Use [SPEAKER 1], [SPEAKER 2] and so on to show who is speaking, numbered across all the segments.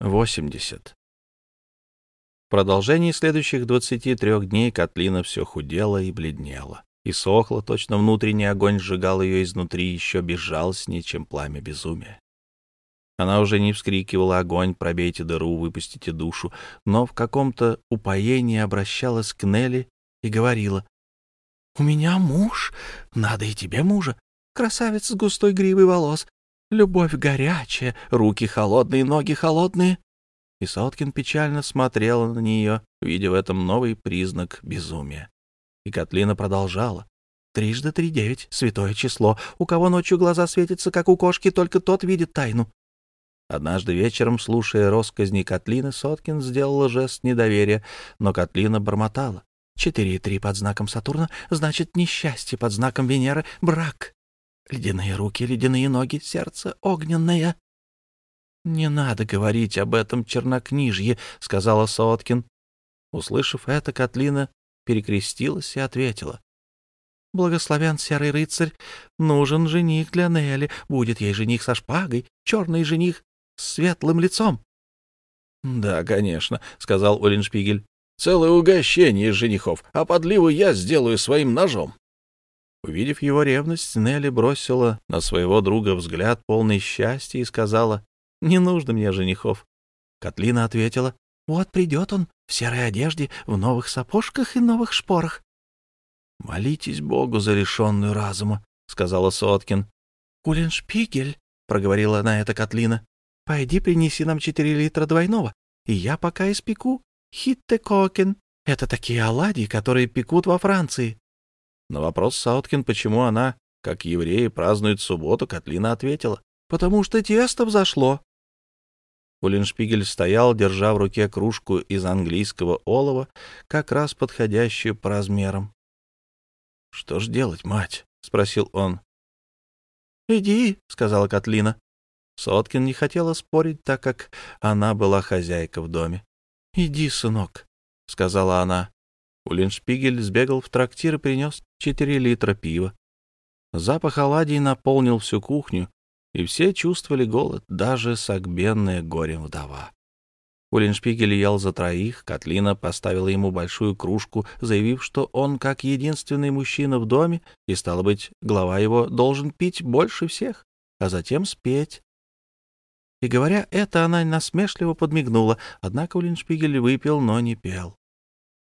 [SPEAKER 1] 80. В продолжении следующих 23 дней Котлина все худела и бледнела, и сохла, точно внутренний огонь сжигал ее изнутри еще безжалостнее, чем пламя безумия. Она уже не вскрикивала «Огонь, пробейте дыру, выпустите душу», но в каком-то упоении обращалась к Нелли и говорила «У меня муж, надо и тебе мужа, красавец с густой гривой волос, Любовь горячая, руки холодные, ноги холодные. И Соткин печально смотрела на нее, видя в этом новый признак безумия. И Котлина продолжала. «Трижды три девять, святое число. У кого ночью глаза светятся, как у кошки, только тот видит тайну». Однажды вечером, слушая росказни Котлины, Соткин сделала жест недоверия, но Котлина бормотала. «Четыре и три под знаком Сатурна, значит, несчастье под знаком Венеры, брак. Ледяные руки, ледяные ноги, сердце огненное. — Не надо говорить об этом чернокнижье, — сказала Соткин. Услышав это, Котлина перекрестилась и ответила. — Благословен серый рыцарь, нужен жених для Нелли, будет ей жених со шпагой, черный жених с светлым лицом. — Да, конечно, — сказал Уллиншпигель. — Целое угощение из женихов, а подливу я сделаю своим ножом. Увидев его ревность, Нелли бросила на своего друга взгляд полный счастья и сказала, «Не нужно мне женихов». Катлина ответила, «Вот придет он в серой одежде, в новых сапожках и новых шпорах». «Молитесь Богу за лишенную разума», — сказала Сооткин. «Уленшпигель», — проговорила на это Катлина, — «пойди принеси нам четыре литра двойного, и я пока испеку heete-koeken. Это такие оладьи, которые пекут во Франции. На вопрос Сауткин, почему она, как евреи, празднует субботу, Котлина ответила, «Потому что тесто взошло». Уллиншпигель стоял, держа в руке кружку из английского олова, как раз подходящую по размерам. «Что ж делать, мать?» — спросил он. «Иди», — сказала Котлина. Соткин не хотела спорить, так как она была хозяйка в доме. «Иди, сынок», — сказала она. Уллиншпигель сбегал в трактир и принес четыре литра пива. Запах оладий наполнил всю кухню, и все чувствовали голод, даже согбенная горем вдова. Уллиншпигель ел за троих, Котлина поставила ему большую кружку, заявив, что он, как единственный мужчина в доме, и, стало быть, глава его, должен пить больше всех, а затем спеть. И, говоря это, она насмешливо подмигнула, однако Уллиншпигель выпил, но не пел.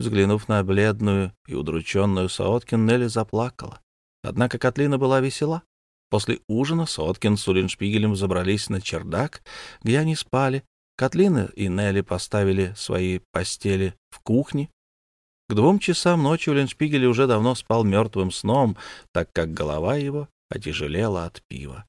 [SPEAKER 1] Взглянув на бледную и удрученную Сооткин, Нелли заплакала. Однако Котлина была весела. После ужина Соткин с Уллиншпигелем забрались на чердак, где они спали. Котлина и Нелли поставили свои постели в кухне. К двум часам ночи Уллиншпигель уже давно спал мертвым сном, так как голова его отяжелела от пива.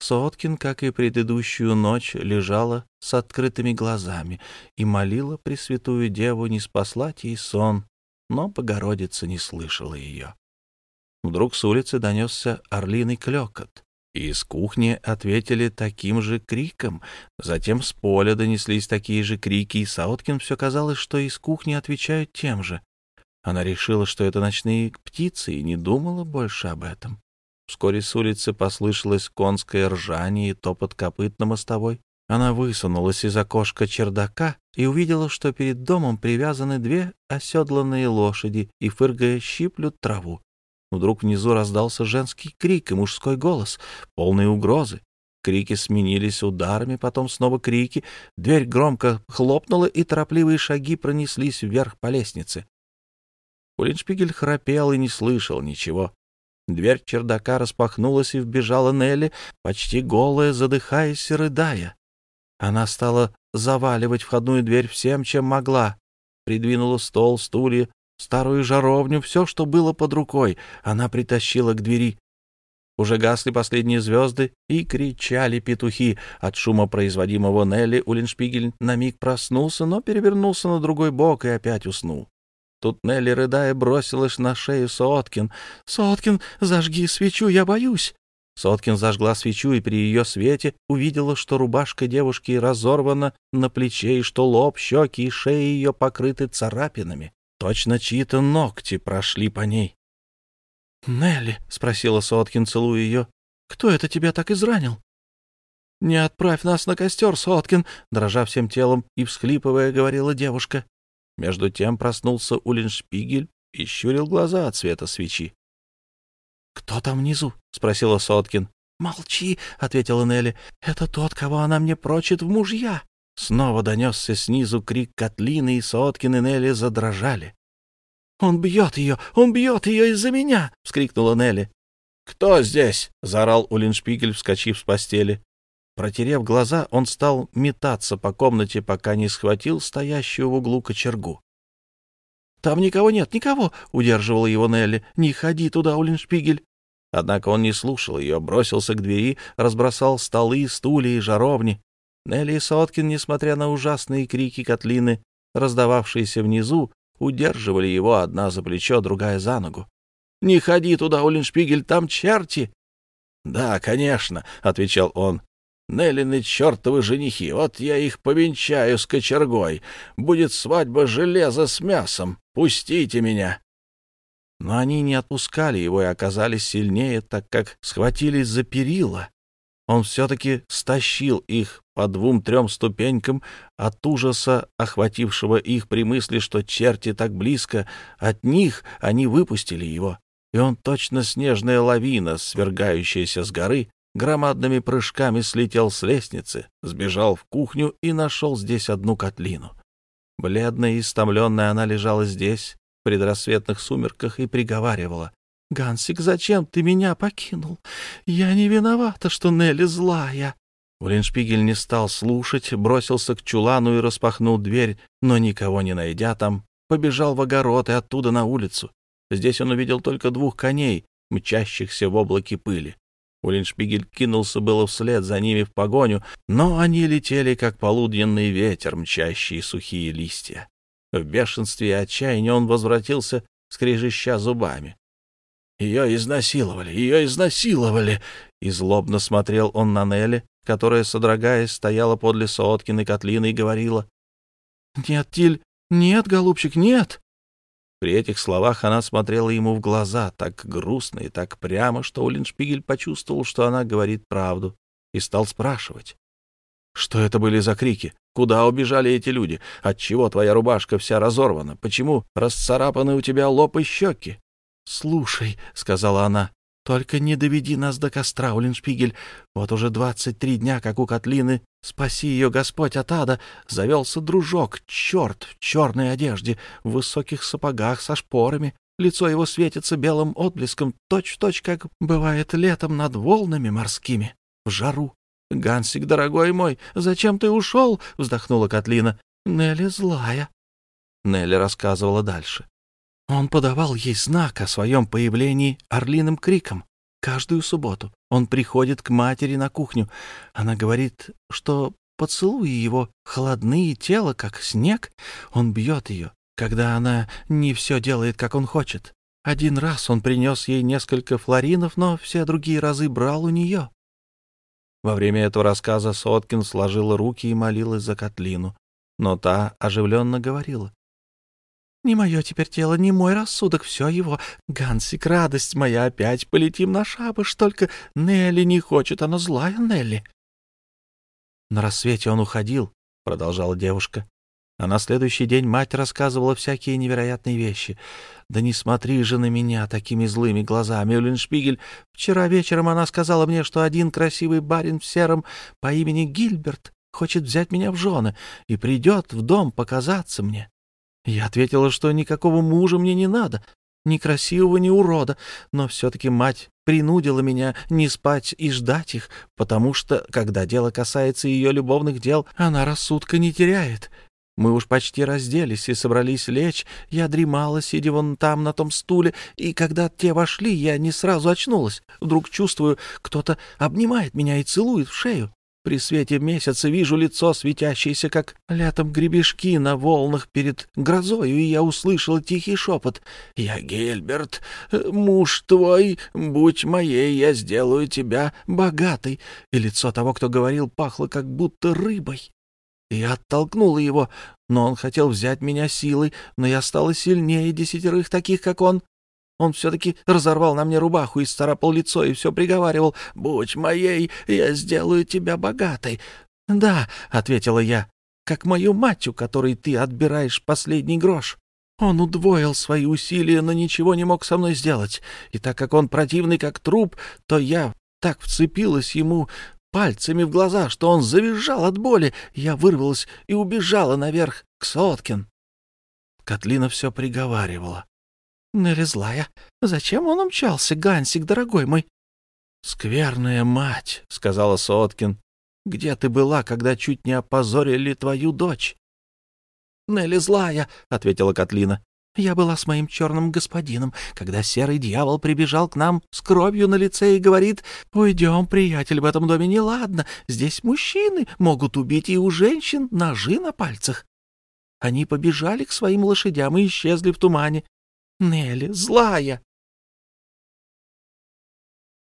[SPEAKER 1] Соткин, как и предыдущую ночь, лежала с открытыми глазами и молила Пресвятую Деву не спаслать ей сон, но Богородица не слышала ее. Вдруг с улицы донесся орлиный клекот, и из кухни ответили таким же криком. Затем с поля донеслись такие же крики, и Сауткин все казалось, что из кухни отвечают тем же. Она решила, что это ночные птицы, и не думала больше об этом. Вскоре с улицы послышалось конское ржание и топот копыт на мостовой. Она высунулась из окошка чердака и увидела, что перед домом привязаны две оседланные лошади и, фыргая, щиплют траву. Вдруг внизу раздался женский крик и мужской голос, полные угрозы. Крики сменились ударами, потом снова крики. Дверь громко хлопнула, и торопливые шаги пронеслись вверх по лестнице. Улиншпигель храпел и не слышал ничего. Дверь чердака распахнулась, и вбежала Нелли, почти голая, задыхаясь и рыдая. Она стала заваливать входную дверь всем, чем могла. Придвинула стол, стулья, старую жаровню, все, что было под рукой, она притащила к двери. Уже гасли последние звезды и кричали петухи. От шума, производимого Нелли, Уллиншпигель на миг проснулся, но перевернулся на другой бок и опять уснул. Тут Нелли, рыдая, бросилась на шею Соткин. «Соткин, зажги свечу, я боюсь!» Соткин зажгла свечу и при ее свете увидела, что рубашка девушки разорвана на плече, и что лоб, щеки и шея ее покрыты царапинами. Точно чьи-то ногти прошли по ней. «Нелли», — спросила Соткин, целуя ее, — «кто это тебя так изранил?» «Не отправь нас на костер, Соткин!» — дрожа всем телом и всхлипывая, говорила девушка. Между тем проснулся Улиншпигель и щурил глаза от света свечи. «Кто там внизу?» — спросила Соткин. «Молчи!» — ответила Нелли. «Это тот, кого она мне прочит в мужья!» Снова донесся снизу крик Котлины, и Соткин и Нелли задрожали. «Он бьет ее! Он бьет ее из-за меня!» — вскрикнула Нелли. «Кто здесь?» — заорал Улиншпигель, вскочив с постели. Протерев глаза, он стал метаться по комнате, пока не схватил стоящую в углу кочергу. «Там никого нет, никого!» — удерживала его Нелли. «Не ходи туда, Улиншпигель!» Однако он не слушал ее, бросился к двери, разбросал столы, стулья и жаровни. Нелли и Соткин, несмотря на ужасные крики Котлины, раздававшиеся внизу, удерживали его одна за плечо, другая за ногу. «Не ходи туда, Улиншпигель, там черти!» «Да, конечно», — отвечал он. Неллины чертовы женихи, вот я их повенчаю с кочергой. Будет свадьба железа с мясом. Пустите меня. Но они не отпускали его и оказались сильнее, так как схватились за перила. Он все-таки стащил их по двум-трем ступенькам от ужаса, охватившего их при мысли, что черти так близко, от них они выпустили его. И он точно снежная лавина, свергающаяся с горы, громадными прыжками слетел с лестницы, сбежал в кухню и нашел здесь одну котлину. Бледная и истомленная она лежала здесь, в предрассветных сумерках, и приговаривала. «Гансик, зачем ты меня покинул? Я не виновата, что Нелли злая». Улиншпигель не стал слушать, бросился к чулану и распахнул дверь, но никого не найдя там, побежал в огород и оттуда на улицу. Здесь он увидел только двух коней, мчащихся в облаке пыли. Улиншпигель кинулся было вслед за ними в погоню, но они летели, как полуденный ветер, мчащий сухие листья. В бешенстве и отчаянии он возвратился, скрежеща зубами. «Ее изнасиловали! Ее изнасиловали!» И злобно смотрел он на Нелли, которая, содрогаясь, стояла подле Сооткиной котлины и говорила. «Нет, Тиль, нет, голубчик, нет!» При этих словах она смотрела ему в глаза так грустно и так прямо, что Уллиншпигель почувствовал, что она говорит правду, и стал спрашивать. «Что это были за крики? Куда убежали эти люди? Отчего твоя рубашка вся разорвана? Почему расцарапаны у тебя лоб и щеки?» «Слушай», — сказала она, только не доведи нас до костра, Улиншпигель. Вот уже двадцать три дня, как у Котлины, спаси ее Господь от ада, завелся дружок, черт, в черной одежде, в высоких сапогах со шпорами. Лицо его светится белым отблеском, точь-в-точь, -точь, как бывает летом над волнами морскими, в жару. «Гансик, дорогой мой, зачем ты ушел?» — вздохнула Котлина. «Нелли злая». Нелли рассказывала дальше. Он подавал ей знак о своем появлении орлиным криком. Каждую субботу он приходит к матери на кухню. Она говорит, что поцелуи его холодные, тело как снег. Он бьет ее, когда она не все делает, как он хочет. Один раз он принес ей несколько флоринов, но все другие разы брал у нее. Во время этого рассказа Соткин сложила руки и молилась за Котлину, но та оживленно говорила. Не мое теперь тело, не мой рассудок, все его. Гансик, радость моя, опять полетим на шабаш, только Нелли не хочет, она злая Нелли. На рассвете он уходил, — продолжала девушка. А на следующий день мать рассказывала всякие невероятные вещи. «Да не смотри же на меня такими злыми глазами, Уллиншпигель. Вчера вечером она сказала мне, что один красивый барин в сером по имени Гильберт хочет взять меня в жены и придет в дом показаться мне. Я ответила, что никакого мужа мне не надо, ни красивого, ни урода, но все-таки мать принудила меня не спать и ждать их, потому что, когда дело касается ее любовных дел, она рассудка не теряет. Мы уж почти разделись и собрались лечь. Я дремала, сидя вон там, на том стуле, и когда те вошли, я не сразу очнулась. Вдруг чувствую, кто-то обнимает меня и целует в шею. При свете месяца вижу лицо, светящееся, как летом гребешки на волнах перед грозою, и я услышала тихий шепот. «Я Гельберт, муж твой, будь моей, я сделаю тебя богатой». И лицо того, кто говорил, пахло как будто рыбой. Я оттолкнула его, но он хотел взять меня силой, но я стала сильнее десятерых таких, как он.
[SPEAKER 2] Он все-таки разорвал на мне рубаху и старапал лицо, и все приговаривал «Будь моей, я сделаю тебя богатой». «Да», — ответила я, — «как мою мать, у которой ты отбираешь последний грош». Он удвоил свои усилия, но ничего не мог со мной сделать. И так как он противный как труп, то я так вцепилась ему пальцами в глаза, что он завизжал от боли. Я вырвалась и убежала наверх к Соткин. Котлина все приговаривала. Нелли злая. Зачем он умчался, Гансик, дорогой мой? — Скверная мать, — сказала Соткин. — Где ты была, когда чуть не опозорили твою дочь? — Нелли злая, — ответила Котлина. Я была с моим черным господином, когда серый дьявол прибежал к нам с кровью на лице и говорит, «Уйдем, приятель, в этом доме неладно. Здесь мужчины могут убить и у женщин ножи на пальцах». Они побежали к своим лошадям и исчезли в тумане. Нелли, злая.